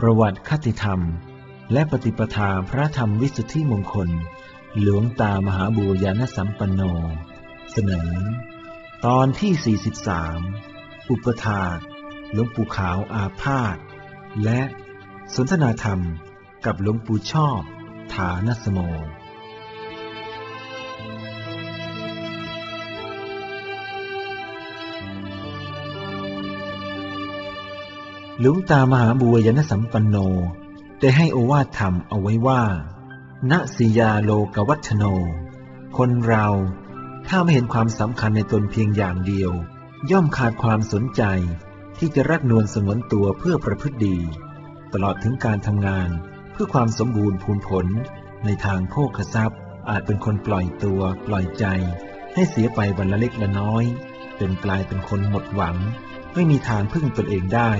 ประวัติคติธรรม และปฏิปทาพระธรรมวิสุทธิมงคล หลวงตามหาบูญาณสัมปันโน เสนอ ตอนที่ 43 อุปถาหลวงปู่ขาวอาพาธและสนทนาธรรมกับหลวงปู่ชอบ ฐานสโม หลวงตามหาบัวยนสัมปันโนได้ให้โอวาทธรรมเอาไว้ว่า ณสิยาโลกวัฒโน คนเราถ้าไม่เห็นความสำคัญในตนเพียงอย่างเดียว ย่อมขาดความสนใจ ที่จะรักนวลสงวนตัวเพื่อประพฤติดี ตลอดถึงการทำงานเพื่อความสมบูรณ์พูนผล ในทางโภคทรัพย์ อาจเป็นคนปล่อยตัวปล่อยใจ ให้เสียไปวันละเล็กละน้อยจนกลายเป็นคนหมดหวัง ไม่มีทางพึ่งตนเองได้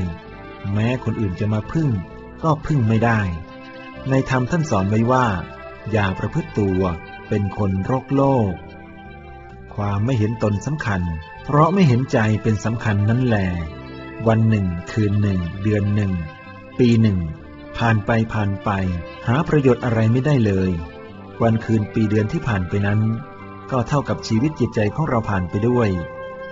แม้คนอื่นจะมาพึ่ง ก็พึ่งไม่ได้ ในธรรมท่านสอนไว้ว่า อย่าประพฤติตัวเป็นคนโรคโลก ความไม่เห็นตนสำคัญ เพราะไม่เห็นใจเป็นสำคัญนั่นแหละวันหนึ่ง คืนหนึ่ง เดือนหนึ่ง ปีหนึ่ง ผ่านไปผ่านไป หาประโยชน์อะไรไม่ได้เลย วันคืนปีเดือนที่ผ่านไปนั้น ก็เท่ากับชีวิตจิตใจของเราผ่านไปด้วย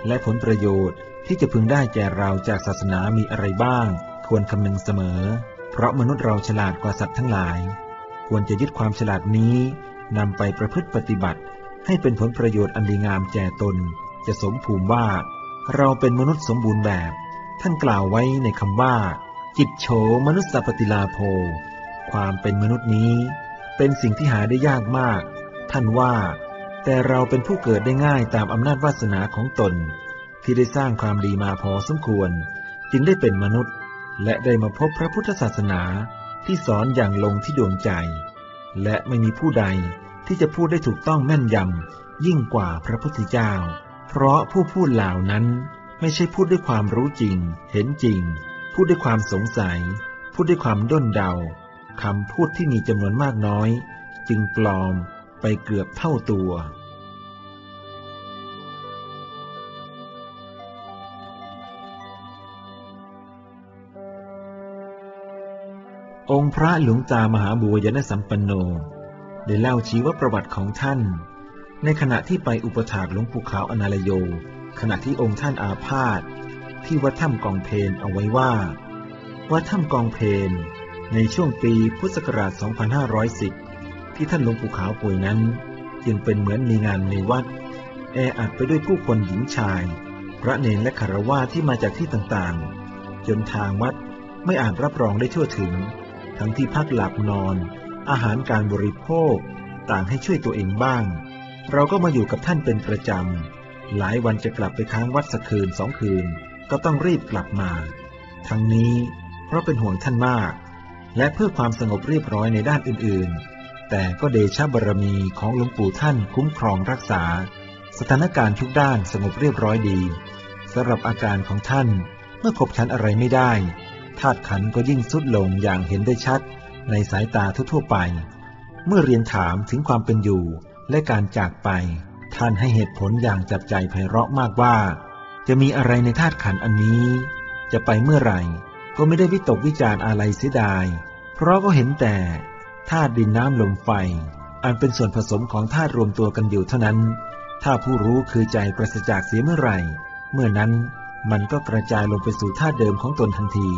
และผลประโยชน์ที่จะพึงได้แก่เราจากศาสนามีอะไรบ้าง ควรคำนึงเสมอ เพราะมนุษย์เราฉลาดกว่าสัตว์ทั้งหลาย ควรจะยึดความฉลาดนี้นำไปประพฤติปฏิบัติ ให้เป็นผลประโยชน์อันดีงามแก่ตน จะสมภูมิว่า เราเป็นมนุษย์สมบูรณ์แบบ ท่านกล่าวไว้ในคำว่า จิตโฉมนุษย์ปฏิลาโภ ความเป็นมนุษย์นี้ เป็นสิ่งที่หาได้ยากมาก ท่านว่า แต่เราเป็นผู้เกิดได้ง่ายตามอำนาจวาสนาของตน ที่ได้สร้างความดีมาพอสมควร จึงได้เป็นมนุษย์ และได้มาพบพระพุทธศาสนาที่สอนอย่างลงที่ดวงใจ และไม่มีผู้ใดที่จะพูดได้ถูกต้องแม่นยำยิ่งกว่าพระพุทธเจ้า เพราะผู้พูดเหล่านั้นไม่ใช่พูดด้วยความรู้จริง เห็นจริง พูดด้วยความสงสัย พูดด้วยความด้นเดาคำพูดที่มีจำนวนมากน้อย จึงปลอมไปเกือบเท่าตัว องค์พระหลวงตามหาบัวยนสัมปันโน ได้เล่าชีวประวัติของท่าน ในขณะที่ไปอุปถากหลวงปู่ขาวอนาลโย ขณะที่องค์ท่านอาพาธที่วัดถ้ำกองเพนเอาไว้ว่า วัดถ้ำกองเพนในช่วงปีพุทธศักราช 2510 ที่ท่านหลวงปู่ขาวป่วยนั้น จึงเป็นเหมือนมีงานในวัด แออัดไปด้วยผู้คนหญิงชาย พระเนรและคารวะที่มาจากที่ต่างๆ จนทางวัดไม่อาจรับรองได้ทั่วถึง ทั้งที่พักหลับนอน อาหารการบริโภค ต่างให้ช่วยตัวเองบ้าง เราก็มาอยู่กับท่านเป็นประจำ หลายวันจะกลับไปค้างวัดสักคืนสองคืน ก็ต้องรีบกลับมา ทั้งนี้เพราะเป็นห่วงท่านมาก และเพื่อความสงบเรียบร้อยในด้านอื่นๆ แต่ก็เดชะบารมีของหลวงปู่ท่านคุ้มครองรักษา สถานการณ์ทุกด้านสงบเรียบร้อยดีสำหรับอาการของท่านเมื่อขบฉันอะไรไม่ได้ ธาตุขันก็ยิ่งสุดลงอย่างเห็นได้ชัดในสายตาทั่วๆไป เมื่อเรียนถามถึงความเป็นอยู่และการจากไป ท่านให้เหตุผลอย่างจับใจไพเราะมากว่า จะมีอะไรในธาตุขันอันนี้ จะไปเมื่อไหร่ ก็ไม่ได้วิตกวิจารอะไรเสียดาย เพราะก็เห็นแต่ธาตุดินน้ำลมไฟ อันเป็นส่วนผสมของธาตุรวมตัวกันอยู่เท่านั้น ถ้าผู้รู้คือใจประศจากเสียเมื่อไหร่ เมื่อนั้นมันก็กระจายลงไปสู่ธาตุเดิมของตนทันที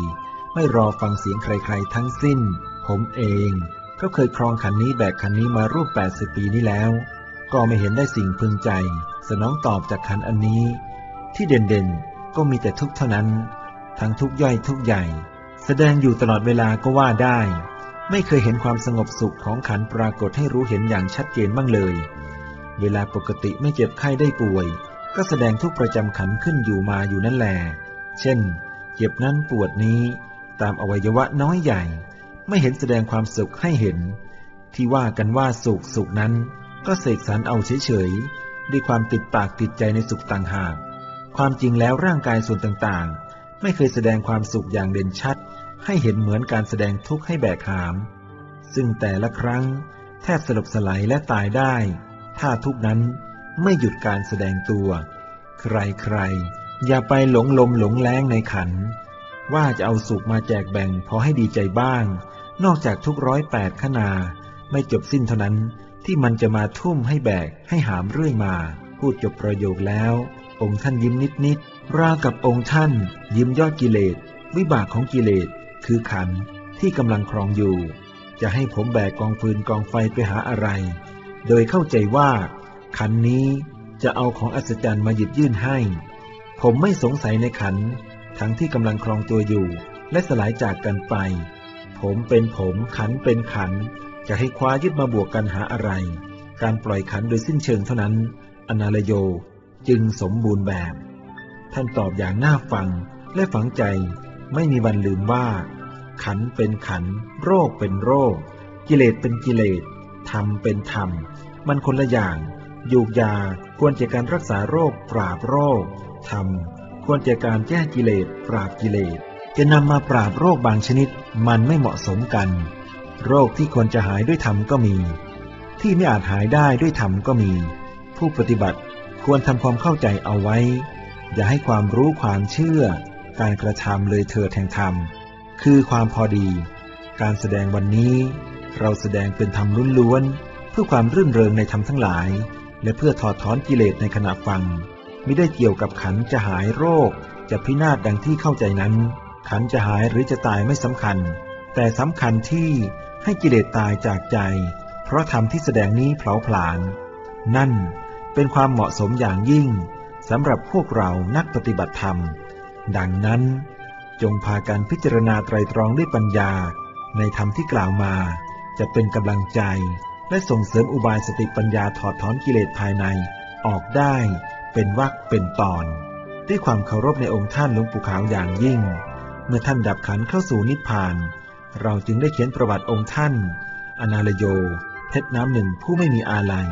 ไม่รอฟังเสียงใครๆทั้งสิ้น ผมเอง ก็เคยครองขันนี้แบกขันนี้มารูป80 ปีนี้แล้ว ก็ไม่เห็นได้สิ่งพึงใจ สนองตอบจากขันอันนี้ ที่เด่นๆ ก็มีแต่ทุกเท่านั้น ทั้งทุกย่อยทุกใหญ่ แสดงอยู่ตลอดเวลาก็ว่าได้ ไม่เคยเห็นความสงบสุขของขันปรากฏให้รู้เห็นอย่างชัดเจนบ้างเลย เวลาปกติไม่เจ็บไข้ได้ป่วย ก็แสดงทุกประจำขันขึ้นอยู่มาอยู่นั่นแหละเช่น เจ็บนั้นปวดนี้ ตามอวัยวะน้อยใหญ่ ไม่เห็นแสดงความสุขให้เห็น ที่ว่ากันว่าสุขสุขนั้น ก็เสกสรรเอาเฉยๆด้วยความติดปากติดใจในสุขต่างหาก ความจริงแล้วร่างกายส่วนต่างๆ ไม่เคยแสดงความสุขอย่างเด่นชัด ให้เห็นเหมือนการแสดงทุกข์ให้แบกหาม ซึ่งแต่ละครั้ง แทบสลบสลายและตายได้ ถ้าทุกนั้นไม่หยุดการแสดงตัว ใครๆอย่าไปหลงลมหลงแรงในขัน ว่าจะเอาสุขมาแจกแบ่งพอให้ดีใจบ้าง นอกจากทุกร้อยแปดขนา ไม่จบสิ้นเท่านั้นที่มันจะมาทุ่มให้แบกให้หามเรื่อยมา พูดจบประโยคแล้ว องค์ท่านยิ้มนิดนิดราวกับองค์ท่าน ยิ้มยอดกิเลส วิบากของกิเลส คือขันที่กำลังครองอยู่ จะให้ผมแบกกองฟืนกองไฟไปหาอะไร โดยเข้าใจว่า ขันนี้จะเอาของอัศจรรย์มาหยิบยื่นให้ ผมไม่สงสัยในขัน ทั้งที่กำลังครองตัวอยู่ และสลายจากกันไป ผมเป็นผมขันเป็นขัน จะให้คว้ายึดมาบวกกันหาอะไร การปล่อยขันโดยสิ้นเชิงเท่านั้น อนาลโยจึงสมบูรณ์แบบ ท่านตอบอย่างน่าฟังและฝังใจไม่มีวันลืมว่า ขันเป็นขัน โรคเป็นโรค กิเลสเป็นกิเลสธรรมเป็นธรรม มันคนละอย่างยูกยาควรจะการรักษาโรคปราบโรคธรรม ควรจะการแก้กิเลสปราบกิเลสจะนำมาปราบโรคบางชนิดมันไม่เหมาะสมกัน โรคที่ควรจะหายด้วยธรรมก็มี ที่ไม่อาจหายได้ด้วยธรรมก็มี ผู้ปฏิบัติควรทำความเข้าใจเอาไว้ อย่าให้ความรู้ความเชื่อ การกระทำเลยเถิดแห่งธรรม คือความพอดี การแสดงวันนี้ เราแสดงเป็นธรรมล้วนๆเพื่อความรื่นเริงในธรรมทั้งหลาย และเพื่อถอดถอนกิเลสในขณะฟัง ไม่ได้เกี่ยวกับขันจะหายโรค จะพินาศดังที่เข้าใจนั้น ขันจะหายหรือจะตายไม่สำคัญ แต่สำคัญที่ให้กิเลสตายจากใจ เพราะธรรมที่แสดงนี้เผาผลาญ นั่นเป็นความเหมาะสมอย่างยิ่งสำหรับพวกเรานักปฏิบัติธรรม ดังนั้น จงพากันพิจารณาไตรตรองด้วยปัญญา ในธรรมที่กล่าวมา จะเป็นกำลังใจ และส่งเสริมอุบายสติปัญญาถอดถอนกิเลสภายในออกได้ เป็นวักเป็นตอน ด้วยความเคารพในองค์ท่านหลวงปู่ขาวอย่างยิ่ง เมื่อท่านดับขันเข้าสู่นิพพาน เราจึงได้เขียนประวัติองค์ท่าน อนาลโย เพชรน้ำหนึ่งผู้ไม่มีอาลัย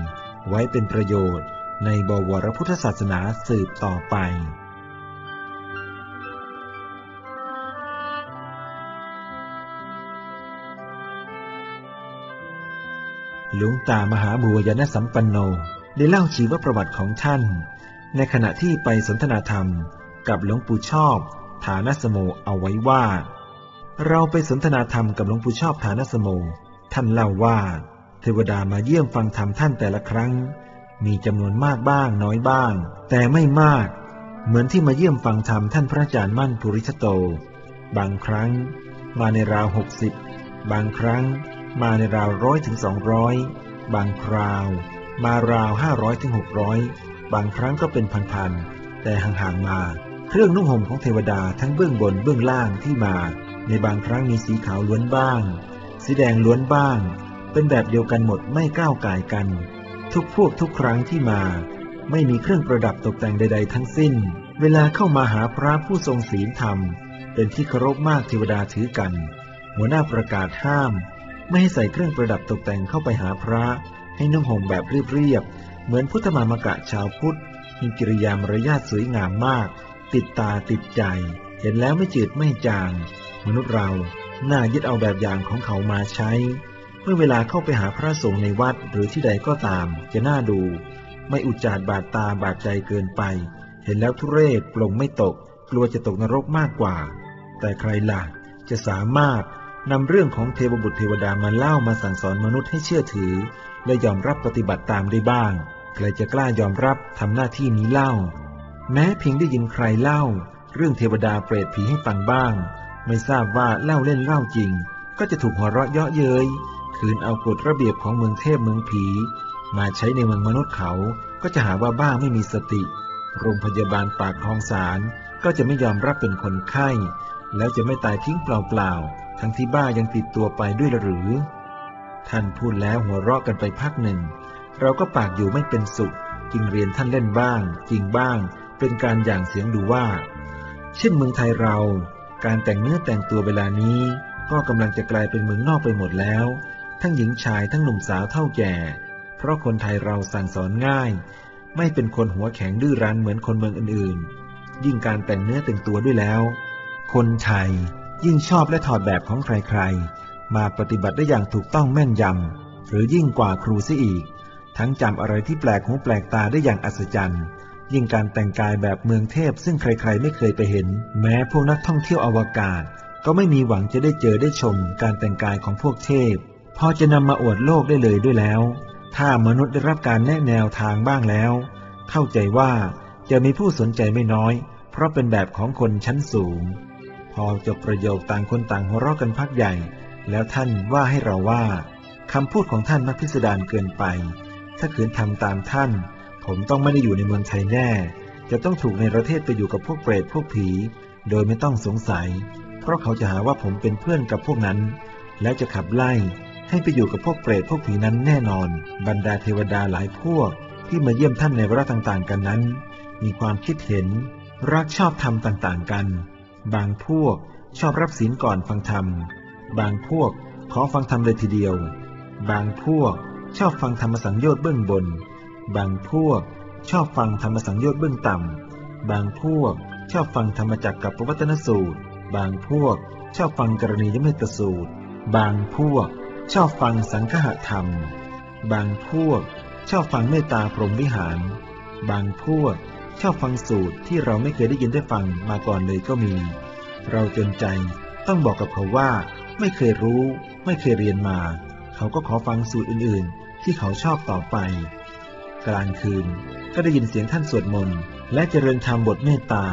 ไว้เป็นประโยชน์ ในบวรพุทธศาสนาสืบต่อไปหลวงตามหาบัวยานสัมปันโน ได้เล่าชีวประวัติของท่าน ในขณะที่ไปสนทนาธรรมกับหลวงปู่ชอบ ฐานสโมเอาไว้ว่า เราไปสนทนาธรรมกับหลวงปู่ชอบฐานสโม ท่านเล่าว่า เทวดามาเยี่ยมฟังธรรมท่านแต่ละครั้ง มีจำนวนมากบ้างน้อยบ้าง แต่ไม่มาก เหมือนที่มาเยี่ยมฟังธรรมท่านพระอาจารย์มั่นภูริชโต บางครั้ง มาในราวหกสิบบางครั้ง มาในราวร้อยถึงสองร้อยบางคราว มาราวห้าร้อยถึงหกร้อย บางครั้งก็เป็นพันๆ แต่ห่างๆมา เครื่องนุ่งห่มของเทวดาทั้งเบื้องบนเบื้องล่างที่มา ในบางครั้งมีสีขาวล้วนบ้าง สีแดงล้วนบ้าง เป็นแบบเดียวกันหมดไม่ก้าวไก่กัน ทุกพวกทุกครั้งที่มา ไม่มีเครื่องประดับตกแต่งใด ๆ ทั้งสิ้น เวลาเข้ามาหาพระผู้ทรงศีลธรรม เป็นที่เคารพมากเทวดาถือกัน หัวหน้าประกาศห้าม ไม่ให้ใส่เครื่องประดับตกแต่งเข้าไปหาพระ ให้นุ่งห่มแบบเรียบๆ เหมือนพุทธมามกะชาวพุทธ มีกิริยามารยาทสวยงามมาก ติดตาติดใจ เห็นแล้วไม่จืดไม่จาง มนุษย์เราน่ายึดเอาแบบอย่างของเขามาใช้ เมื่อเวลาเข้าไปหาพระสงฆ์ในวัดหรือที่ใดก็ตาม จะน่าดู ไม่อุจจาดบาดตาบาดใจเกินไป เห็นแล้วทุเรศปลงไม่ตก กลัวจะตกนรกมากกว่า แต่ใครล่ะจะสามารถนำเรื่องของเทวบุตรเทวดามาเล่ามาสั่งสอนมนุษย์ให้เชื่อถือ และยอมรับปฏิบัติตามได้บ้าง ใครจะกล้ายอมรับทำหน้าที่นี้เล่า แม้เพียงได้ยินใครเล่า เรื่องเทวดาเปรตผีให้ฟังบ้าง ไม่ทราบว่าเล่าเล่นเล่าจริง ก็จะถูกหัวเราะเยาะเย้ยคืนเอากฎระเบียบของเมืองเทพเมืองผี มาใช้ในเมืองมนุษย์เขาก็จะหาว่าบ้าไม่มีสติ โรงพยาบาลปากคลองสารก็จะไม่ยอมรับเป็นคนไข้ แล้วจะไม่ตายทิ้งเปล่าๆทั้งที่บ้ายังติดตัวไปด้วยหรือ ท่านพูดแล้วหัวเราะกันไปพักหนึ่ง เราก็ปากอยู่ไม่เป็นสุขจึงเรียนท่านเล่นบ้าง จริงบ้าง เป็นการอย่างเสียงดูว่า เช่นเมืองไทยเรา การแต่งเนื้อแต่งตัวเวลานี้ ก็กำลังจะกลายเป็นเมืองนอกไปหมดแล้ว ทั้งหญิงชายทั้งหนุ่มสาวเท่าแก่ เพราะคนไทยเราสั่งสอนง่าย ไม่เป็นคนหัวแข็งดื้อรั้นเหมือนคนเมืองอื่นๆ ยิ่งการแต่งเนื้อแต่งตัวด้วยแล้ว คนไทยยิ่งชอบและถอดแบบของใครๆ มาปฏิบัติได้อย่างถูกต้องแม่นยำหรือยิ่งกว่าครูซะอีก ทั้งจำอะไรที่แปลกหูแปลกตาได้อย่างอัศจรรย์ ยิ่งการแต่งกายแบบเมืองเทพซึ่งใครๆไม่เคยไปเห็น แม้พวกนักท่องเที่ยวอวกาศ ก็ไม่มีหวังจะได้เจอได้ชมการแต่งกายของพวกเทพ พอจะนำมาอวดโลกได้เลยด้วยแล้ว ถ้ามนุษย์ได้รับการแนะแนวทางบ้างแล้ว เข้าใจว่าจะมีผู้สนใจไม่น้อย เพราะเป็นแบบของคนชั้นสูง พอจบประโยคต่างคนต่างหัวเราะกันพักใหญ่ แล้วท่านว่าให้เราว่าคำพูดของท่านมักพิสดารเกินไป ถ้าขืนทำตามท่าน ผมต้องไม่ได้อยู่ในเมืองไทยแน่ จะต้องถูกในประเทศไปอยู่กับพวกเปรตพวกผี โดยไม่ต้องสงสัย เพราะเขาจะหาว่าผมเป็นเพื่อนกับพวกนั้น แล้วจะขับไล่ให้ไปอยู่กับพวกเปรตพวกผีนั้นแน่นอน บรรดาเทวดาหลายพวก ที่มาเยี่ยมท่านในวาระต่างๆ กันนั้น มีความคิดเห็น รักชอบธรรมต่างๆ กัน บางพวกชอบรับศีลก่อนฟังธรรม บางพวกขอฟังธรรมเลยทีเดียว บางพวก ชอบฟังธรรมสังโยชน์เบื้องบน บางพวก ชอบฟังธรรมสังโยชน์เบื้องต่ำ บางพวก ชอบฟังธรรมจักรกับปวัตนสูตร บางพวก ชอบฟังกรณียเมตสูตร บางพวก ชอบฟังสังฆะธรรม บางพวก ชอบฟังเมตตาพรหมวิหาร บางพวก ชอบฟังสูตรที่เราไม่เคยได้ยินได้ฟังมาก่อนเลยก็มี เราจนใจต้องบอกกับเขาว่า ไม่เคยรู้ ไม่เคยเรียนมา เขาก็ขอฟังสูตรอื่นๆ ที่เขาชอบต่อไป กลางคืนก็ได้ยินเสียงท่านสวดมนต์และเจริญธรรมบทเมตตา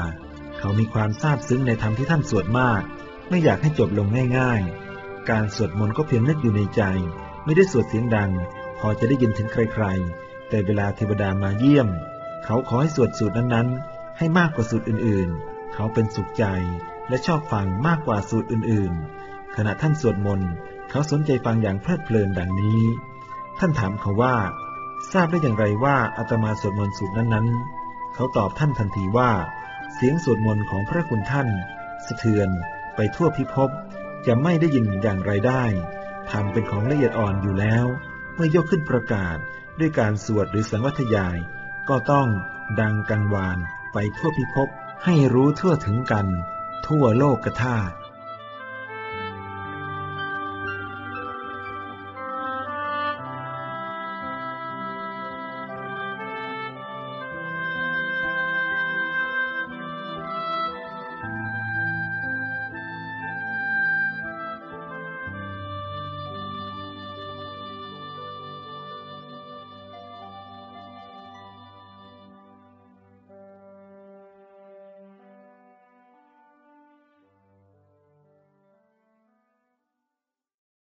เขามีความซาบซึ้งในธรรมที่ท่านสวดมาก ไม่อยากให้จบลงง่าย ๆ การสวดมนต์ก็เพียงนึกอยู่ในใจ ไม่ได้สวดเสียงดัง พอจะได้ยินถึงใครๆ แต่เวลาเทวดามาเยี่ยม เขาขอให้สวดสูตรนั้นๆ ให้มากกว่าสูตรอื่นๆ เขาเป็นสุขใจและชอบฟังมากกว่าสูตรอื่นๆ ขณะท่านสวดมนต์ เขาสนใจฟังอย่างเพลิดเพลินดังนี้ ท่านถามเขาว่า ทราบได้อย่างไรว่าอาตมาสวดมนต์สูตรนั้นๆ เขาตอบท่านทันทีว่า เสียงสวดมนต์ของพระคุณท่าน สะเทือนไปทั่วพิภพจะไม่ได้ยินอย่างไรได้ทำเป็นของละเอียดอ่อนอยู่แล้ว เมื่อยกขึ้นประกาศด้วยการสวดหรือสังวัทยาย ก็ต้องดังกังวานไปทั่วพิภพให้รู้ทั่วถึงกัน ทั่วโลกกธาตุ